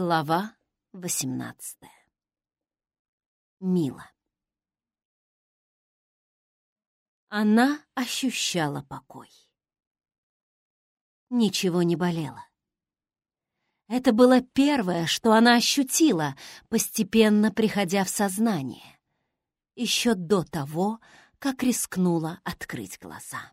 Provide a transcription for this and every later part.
Глава восемнадцатая. Мила. Она ощущала покой. Ничего не болело. Это было первое, что она ощутила, постепенно приходя в сознание, еще до того, как рискнула открыть глаза.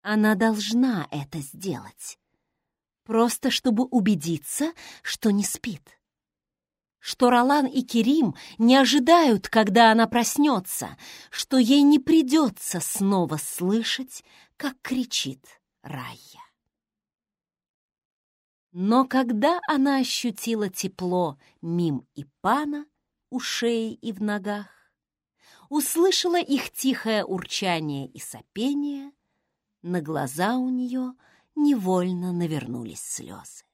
Она должна это сделать просто чтобы убедиться, что не спит. Что Ролан и Керим не ожидают, когда она проснется, что ей не придется снова слышать, как кричит Райя. Но когда она ощутила тепло Мим и Пана у шеи и в ногах, услышала их тихое урчание и сопение, на глаза у нее — невольно навернулись слезы.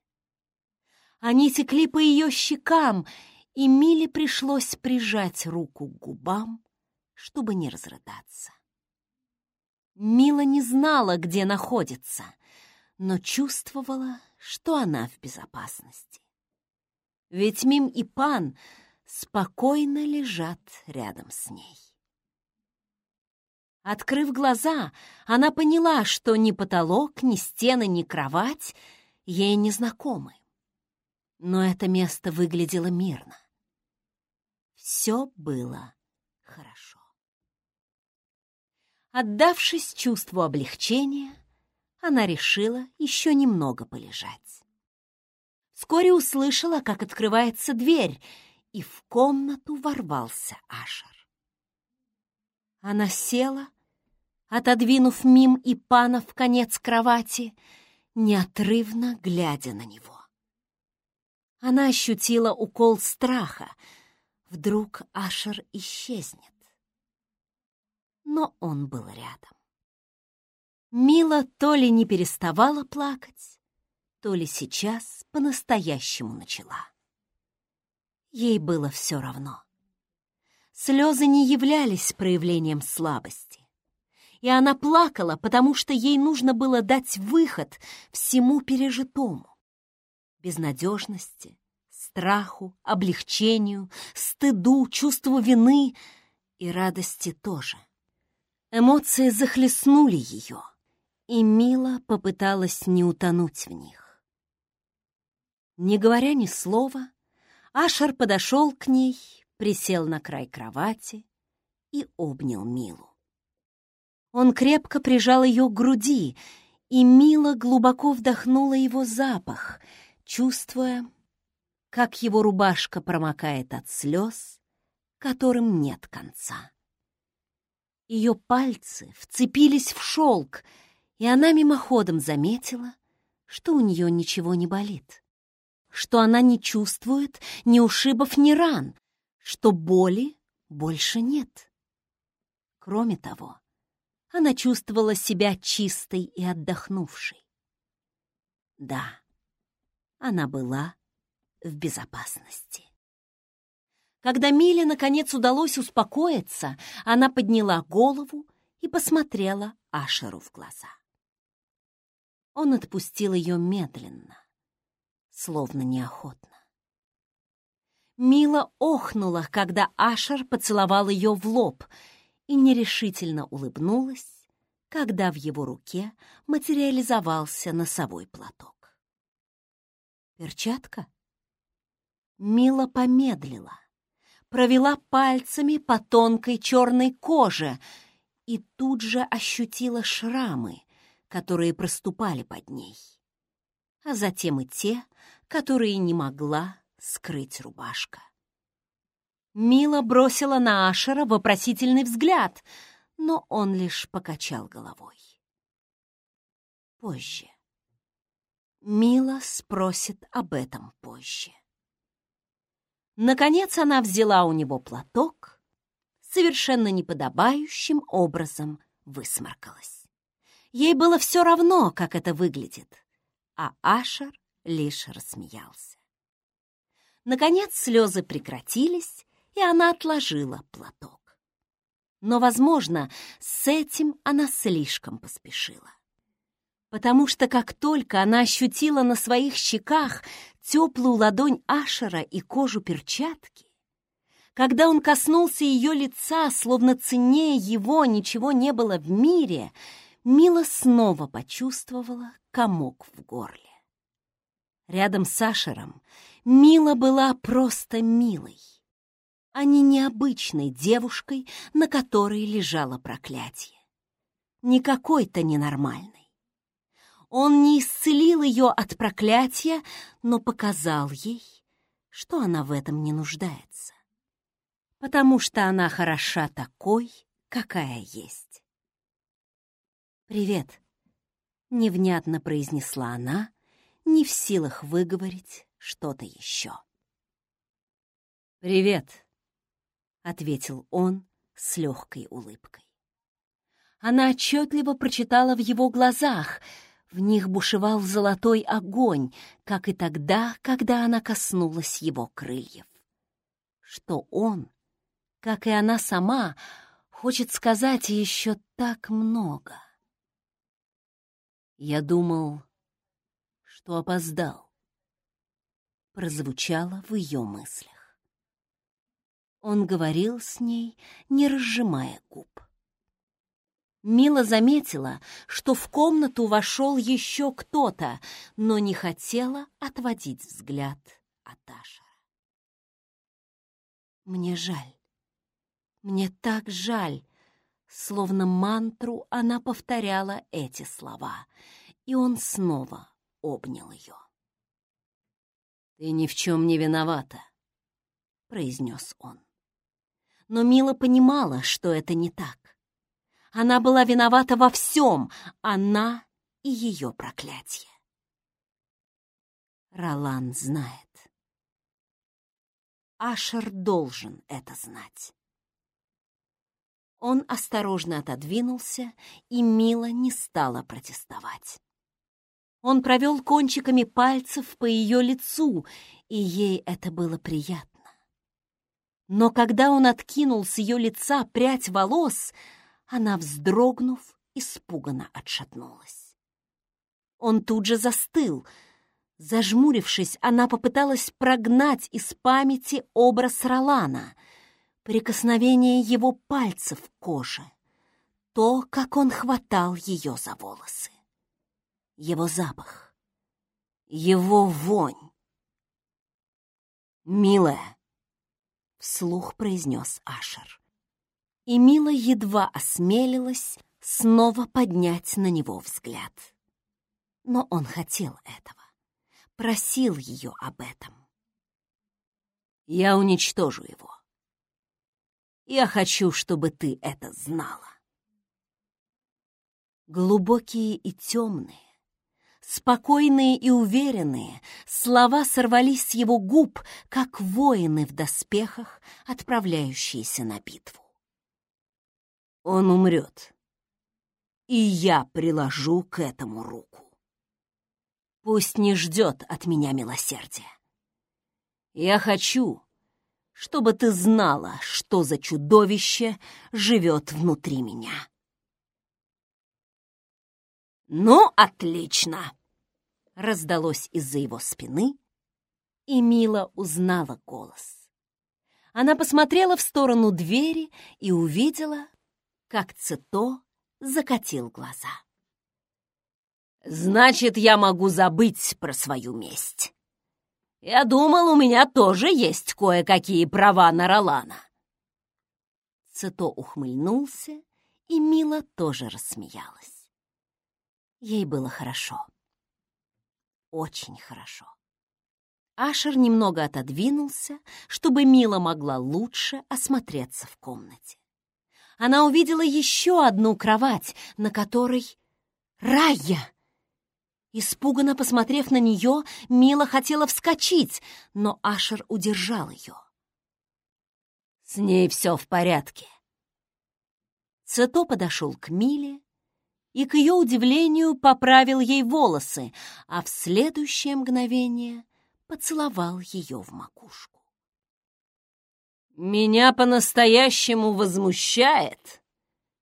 Они текли по ее щекам, и Миле пришлось прижать руку к губам, чтобы не разрыдаться. Мила не знала, где находится, но чувствовала, что она в безопасности. Ведь Мим и Пан спокойно лежат рядом с ней. Открыв глаза, она поняла, что ни потолок, ни стены, ни кровать ей не знакомы. Но это место выглядело мирно. Все было хорошо. Отдавшись чувству облегчения, она решила еще немного полежать. Вскоре услышала, как открывается дверь, и в комнату ворвался Ашер. Она села, отодвинув Мим и Пана в конец кровати, неотрывно глядя на него. Она ощутила укол страха. Вдруг Ашер исчезнет. Но он был рядом. Мила то ли не переставала плакать, то ли сейчас по-настоящему начала. Ей было все равно. Слезы не являлись проявлением слабости. И она плакала, потому что ей нужно было дать выход всему пережитому. Безнадежности, страху, облегчению, стыду, чувству вины и радости тоже. Эмоции захлестнули ее, и Мила попыталась не утонуть в них. Не говоря ни слова, Ашер подошел к ней, присел на край кровати и обнял Милу. Он крепко прижал ее к груди, и Мила глубоко вдохнула его запах, чувствуя, как его рубашка промокает от слез, которым нет конца. Ее пальцы вцепились в шелк, и она мимоходом заметила, что у нее ничего не болит, что она не чувствует ни ушибов, ни ран, что боли больше нет. Кроме того, она чувствовала себя чистой и отдохнувшей. Да, она была в безопасности. Когда Миле наконец удалось успокоиться, она подняла голову и посмотрела Ашеру в глаза. Он отпустил ее медленно, словно неохотно. Мила охнула, когда Ашер поцеловал ее в лоб и нерешительно улыбнулась, когда в его руке материализовался носовой платок. «Перчатка?» Мила помедлила, провела пальцами по тонкой черной коже и тут же ощутила шрамы, которые проступали под ней, а затем и те, которые не могла скрыть рубашка. Мила бросила на Ашера вопросительный взгляд, но он лишь покачал головой. Позже. Мила спросит об этом позже. Наконец она взяла у него платок, совершенно неподобающим образом высморкалась. Ей было все равно, как это выглядит, а Ашер лишь рассмеялся. Наконец слезы прекратились, и она отложила платок. Но, возможно, с этим она слишком поспешила. потому что как только она ощутила на своих щеках теплую ладонь Ашера и кожу перчатки, когда он коснулся ее лица, словно ценнее его ничего не было в мире, Мила снова почувствовала комок в горле. Рядом с Ашером Мила была просто милой, а не необычной девушкой, на которой лежало проклятие. Не какой-то ненормальной. Он не исцелил ее от проклятия, но показал ей, что она в этом не нуждается. Потому что она хороша такой, какая есть. «Привет», — невнятно произнесла она, не в силах выговорить что-то еще. «Привет», — ответил он с легкой улыбкой. Она отчетливо прочитала в его глазах, в них бушевал золотой огонь, как и тогда, когда она коснулась его крыльев. Что он, как и она сама, хочет сказать еще так много. Я думал, что опоздал. Прозвучало в ее мыслях. Он говорил с ней, не разжимая губ. Мила заметила, что в комнату вошел еще кто-то, но не хотела отводить взгляд от Ашера. «Мне жаль. Мне так жаль!» Словно мантру она повторяла эти слова, и он снова обнял ее. «Ты ни в чем не виновата», — произнес он. Но Мила понимала, что это не так. Она была виновата во всем, она и ее проклятие. Ролан знает. Ашер должен это знать. Он осторожно отодвинулся, и Мила не стала протестовать. Он провел кончиками пальцев по ее лицу, и ей это было приятно. Но когда он откинул с ее лица прядь волос, она, вздрогнув, испуганно отшатнулась. Он тут же застыл. Зажмурившись, она попыталась прогнать из памяти образ Ролана, прикосновение его пальцев к коже, то, как он хватал ее за волосы его запах, его вонь. «Милая!» — вслух произнес Ашер. И Мила едва осмелилась снова поднять на него взгляд. Но он хотел этого, просил ее об этом. «Я уничтожу его. Я хочу, чтобы ты это знала». Глубокие и темные, Спокойные и уверенные, слова сорвались с его губ, как воины в доспехах, отправляющиеся на битву. Он умрет, и я приложу к этому руку. Пусть не ждет от меня милосердия. Я хочу, чтобы ты знала, что за чудовище живет внутри меня. «Ну, отлично!» Раздалось из-за его спины, и Мила узнала голос. Она посмотрела в сторону двери и увидела, как Цито закатил глаза. «Значит, я могу забыть про свою месть. Я думал, у меня тоже есть кое-какие права на Ролана». Цито ухмыльнулся, и Мила тоже рассмеялась. Ей было хорошо очень хорошо. Ашер немного отодвинулся, чтобы Мила могла лучше осмотреться в комнате. Она увидела еще одну кровать, на которой... Райя! Испуганно посмотрев на нее, Мила хотела вскочить, но Ашер удержал ее. «С ней все в порядке». Цето подошел к Миле и, к ее удивлению, поправил ей волосы, а в следующее мгновение поцеловал ее в макушку. «Меня по-настоящему возмущает,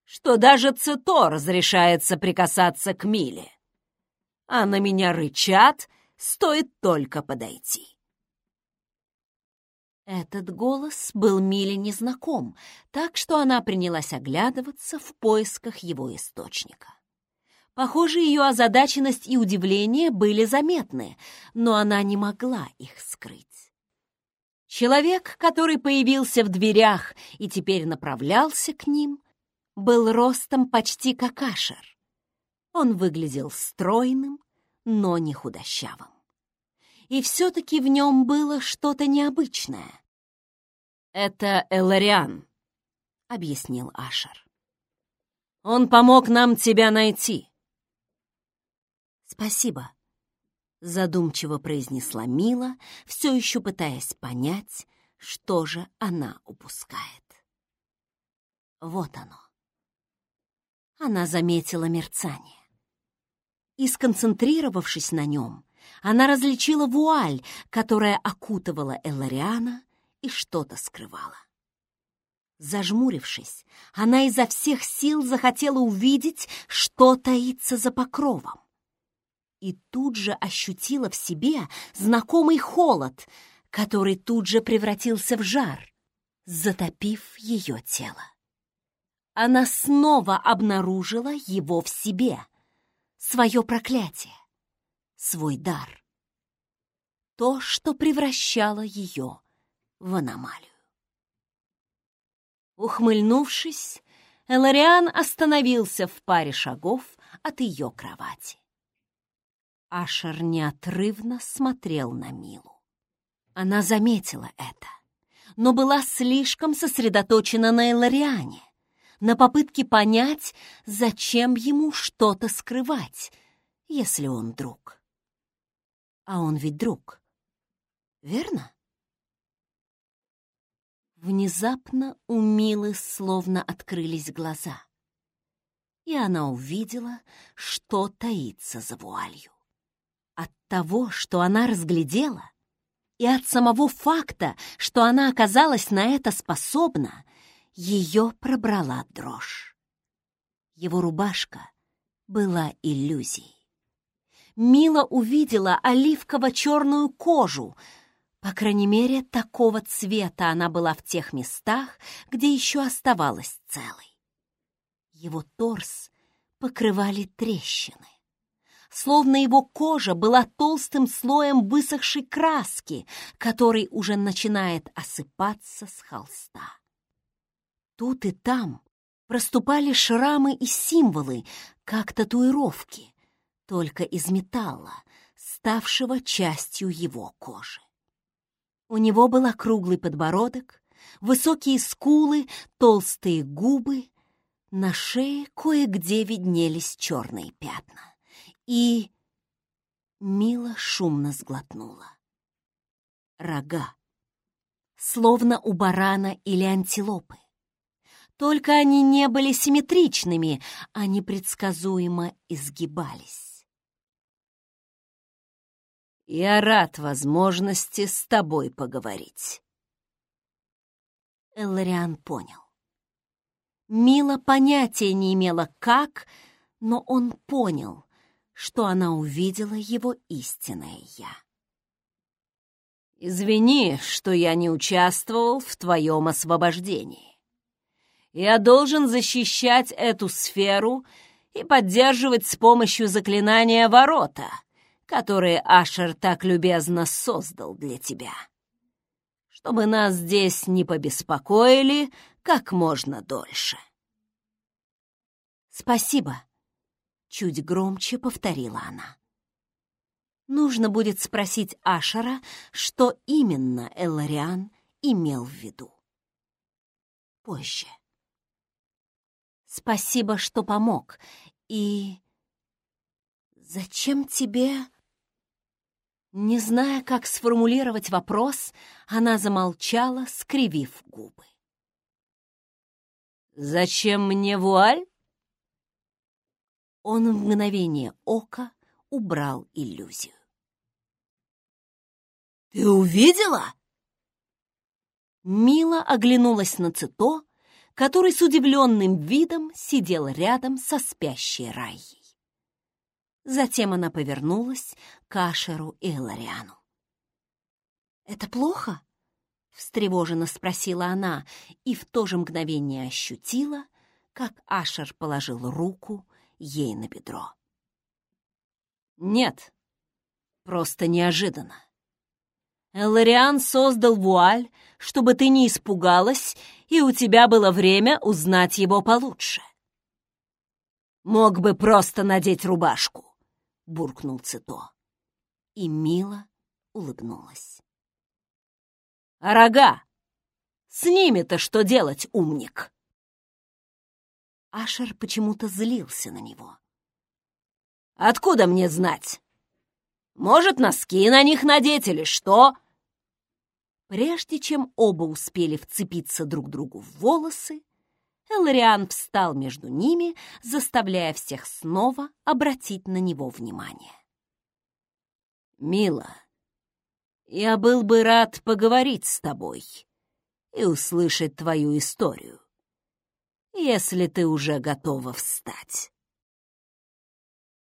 что даже Цито разрешается прикасаться к Миле», а на меня рычат, стоит только подойти. Этот голос был Миле незнаком, так что она принялась оглядываться в поисках его источника. Похоже, ее озадаченность и удивление были заметны, но она не могла их скрыть. Человек, который появился в дверях и теперь направлялся к ним, был ростом почти как Ашер. Он выглядел стройным, но не худощавым. И все-таки в нем было что-то необычное. «Это Элариан», — объяснил Ашер. «Он помог нам тебя найти. «Спасибо», — задумчиво произнесла Мила, все еще пытаясь понять, что же она упускает. Вот оно. Она заметила мерцание. И, сконцентрировавшись на нем, она различила вуаль, которая окутывала Элариана и что-то скрывала. Зажмурившись, она изо всех сил захотела увидеть, что таится за покровом и тут же ощутила в себе знакомый холод, который тут же превратился в жар, затопив ее тело. Она снова обнаружила его в себе, свое проклятие, свой дар. То, что превращало ее в аномалию. Ухмыльнувшись, Элариан остановился в паре шагов от ее кровати. Ашер неотрывно смотрел на Милу. Она заметила это, но была слишком сосредоточена на Элариане, на попытке понять, зачем ему что-то скрывать, если он друг. А он ведь друг, верно? Внезапно у Милы словно открылись глаза, и она увидела, что таится за вуалью. От того, что она разглядела, и от самого факта, что она оказалась на это способна, ее пробрала дрожь. Его рубашка была иллюзией. Мила увидела оливково-черную кожу. По крайней мере, такого цвета она была в тех местах, где еще оставалась целой. Его торс покрывали трещины словно его кожа была толстым слоем высохшей краски, который уже начинает осыпаться с холста. Тут и там проступали шрамы и символы, как татуировки, только из металла, ставшего частью его кожи. У него был округлый подбородок, высокие скулы, толстые губы, на шее кое-где виднелись черные пятна и... Мила шумно сглотнула. Рога. Словно у барана или антилопы. Только они не были симметричными, а непредсказуемо изгибались. «Я рад возможности с тобой поговорить». Элариан понял. Мила понятия не имела, как, но он понял, что она увидела его истинное «я». «Извини, что я не участвовал в твоем освобождении. Я должен защищать эту сферу и поддерживать с помощью заклинания ворота, которые Ашер так любезно создал для тебя, чтобы нас здесь не побеспокоили как можно дольше». «Спасибо», Чуть громче повторила она. Нужно будет спросить Ашера, что именно Элариан имел в виду. Позже. Спасибо, что помог. И... Зачем тебе... Не зная, как сформулировать вопрос, она замолчала, скривив губы. «Зачем мне вуаль?» Он в мгновение ока убрал иллюзию. «Ты увидела?» Мила оглянулась на Цито, который с удивленным видом сидел рядом со спящей Райей. Затем она повернулась к Ашеру и Элариану. «Это плохо?» — встревоженно спросила она и в то же мгновение ощутила, как Ашер положил руку ей на бедро. «Нет, просто неожиданно. Элариан создал вуаль, чтобы ты не испугалась, и у тебя было время узнать его получше. Мог бы просто надеть рубашку буркнул Цито. И Мила улыбнулась. «А рога? С ними-то что делать, умник?» Ашер почему-то злился на него. «Откуда мне знать? Может, носки на них надеть или что?» Прежде чем оба успели вцепиться друг другу в волосы, Элариан встал между ними, заставляя всех снова обратить на него внимание. «Мила, я был бы рад поговорить с тобой и услышать твою историю, если ты уже готова встать».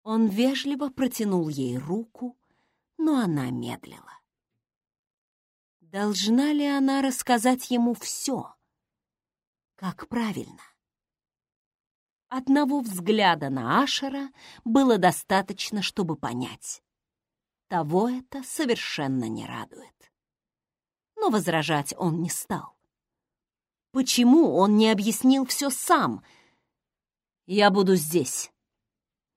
Он вежливо протянул ей руку, но она медлила. Должна ли она рассказать ему все? Как правильно? Одного взгляда на Ашера было достаточно, чтобы понять. Того это совершенно не радует. Но возражать он не стал. Почему он не объяснил все сам? «Я буду здесь.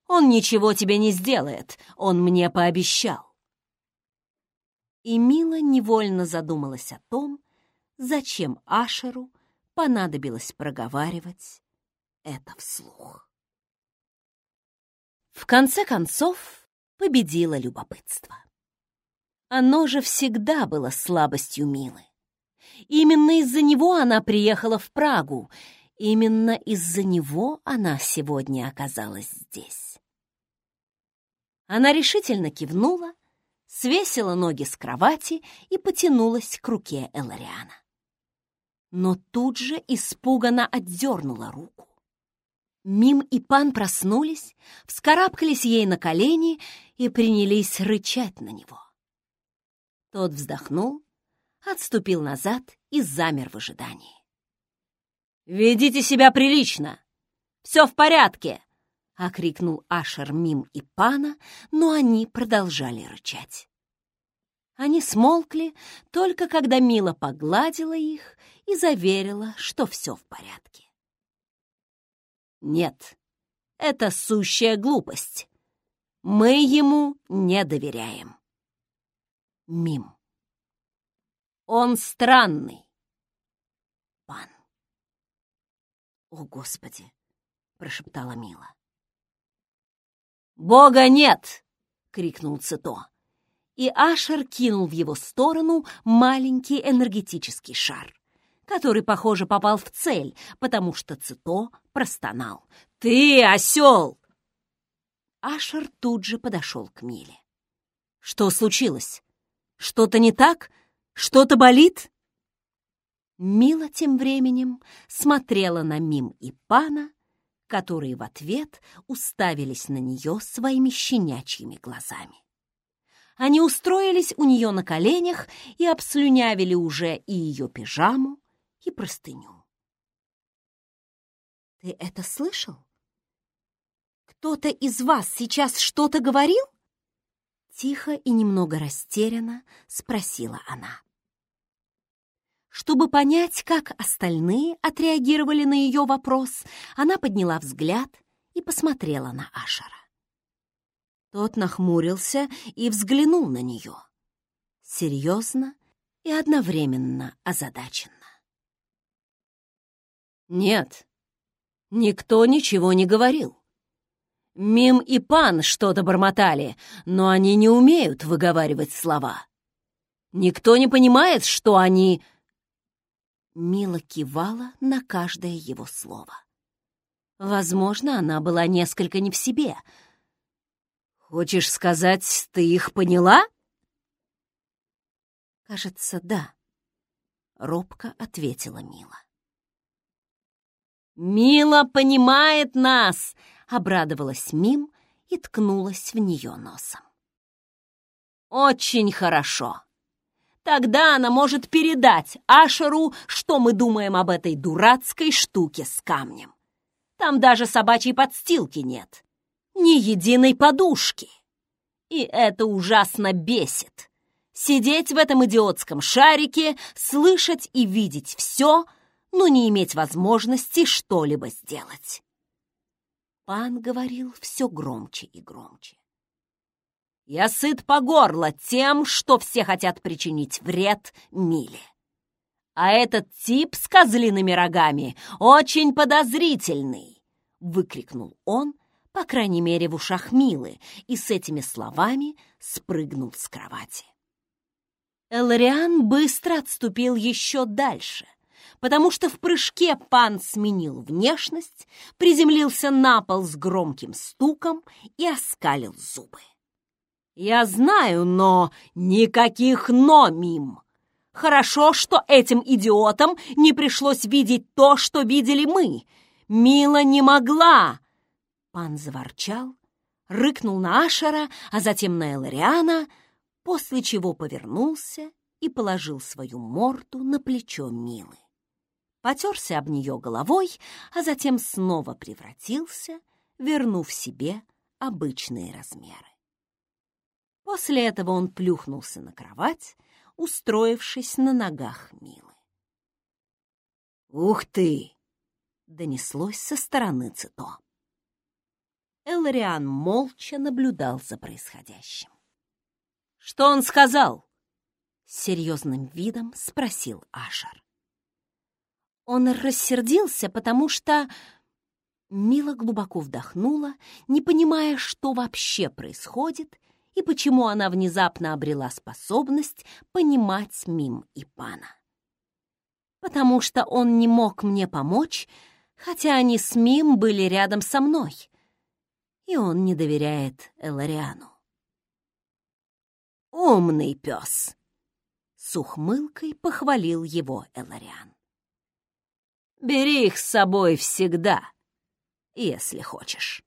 Он ничего тебе не сделает, он мне пообещал». И Мила невольно задумалась о том, зачем Ашеру понадобилось проговаривать это вслух. В конце концов победило любопытство. Оно же всегда было слабостью Милы. Именно из-за него она приехала в Прагу, именно из-за него она сегодня оказалась здесь. Она решительно кивнула, свесила ноги с кровати и потянулась к руке Элариана но тут же испуганно отдернула руку. Мим и Пан проснулись, вскарабкались ей на колени и принялись рычать на него. Тот вздохнул, отступил назад и замер в ожидании. «Ведите себя прилично! Все в порядке!» — окрикнул Ашер Мим и Пана, но они продолжали рычать. Они смолкли только когда Мила погладила их и заверила, что все в порядке. «Нет, это сущая глупость. Мы ему не доверяем». Мим. «Он странный». Пан. «О, Господи!» — прошептала Мила. «Бога нет!» — крикнул Цито и Ашер кинул в его сторону маленький энергетический шар, который, похоже, попал в цель, потому что Цито простонал. «Ты осел!» Ашер тут же подошел к Миле. «Что случилось? Что-то не так? Что-то болит?» Мила тем временем смотрела на Мим и Пана, которые в ответ уставились на нее своими щенячьими глазами. Они устроились у нее на коленях и обслюнявили уже и ее пижаму, и простыню. «Ты это слышал? Кто-то из вас сейчас что-то говорил?» Тихо и немного растерянно спросила она. Чтобы понять, как остальные отреагировали на ее вопрос, она подняла взгляд и посмотрела на Ашера. Тот нахмурился и взглянул на нее. Серьезно и одновременно озадаченно. «Нет, никто ничего не говорил. Мим и Пан что-то бормотали, но они не умеют выговаривать слова. Никто не понимает, что они...» Мила кивала на каждое его слово. Возможно, она была несколько не в себе — Хочешь сказать, ты их поняла? Кажется, да. Робко ответила Мила. «Мила понимает нас!» — обрадовалась Мим и ткнулась в нее носом. «Очень хорошо. Тогда она может передать Ашеру, что мы думаем об этой дурацкой штуке с камнем. Там даже собачьей подстилки нет, ни единой подушки. И это ужасно бесит. Сидеть в этом идиотском шарике, слышать и видеть все, но не иметь возможности что-либо сделать. Пан говорил все громче и громче. Я сыт по горло тем, что все хотят причинить вред Миле. А этот тип с козлиными рогами очень подозрительный, выкрикнул он, по крайней мере, в ушах Милы, и с этими словами спрыгнул с кровати. Элариан быстро отступил еще дальше, потому что в прыжке пан сменил внешность, приземлился на пол с громким стуком и оскалил зубы. «Я знаю, но никаких «но», Мим!» Хорошо, что этим идиотам не пришлось видеть то, что видели мы. Мила не могла, Пан заворчал, рыкнул на Ашера, а затем на Элариана, после чего повернулся и положил свою морду на плечо Милы. Потерся об нее головой, а затем снова превратился, вернув себе обычные размеры. После этого он плюхнулся на кровать, устроившись на ногах Милы. «Ух ты!» — донеслось со стороны Цито. Элариан молча наблюдал за происходящим. «Что он сказал?» — серьезным видом спросил Ашер. Он рассердился, потому что... Мила глубоко вдохнула, не понимая, что вообще происходит и почему она внезапно обрела способность понимать Мим и Пана. Потому что он не мог мне помочь, хотя они с Мим были рядом со мной — и он не доверяет Элариану. «Умный пес!» — с ухмылкой похвалил его Элариан. «Бери их с собой всегда, если хочешь».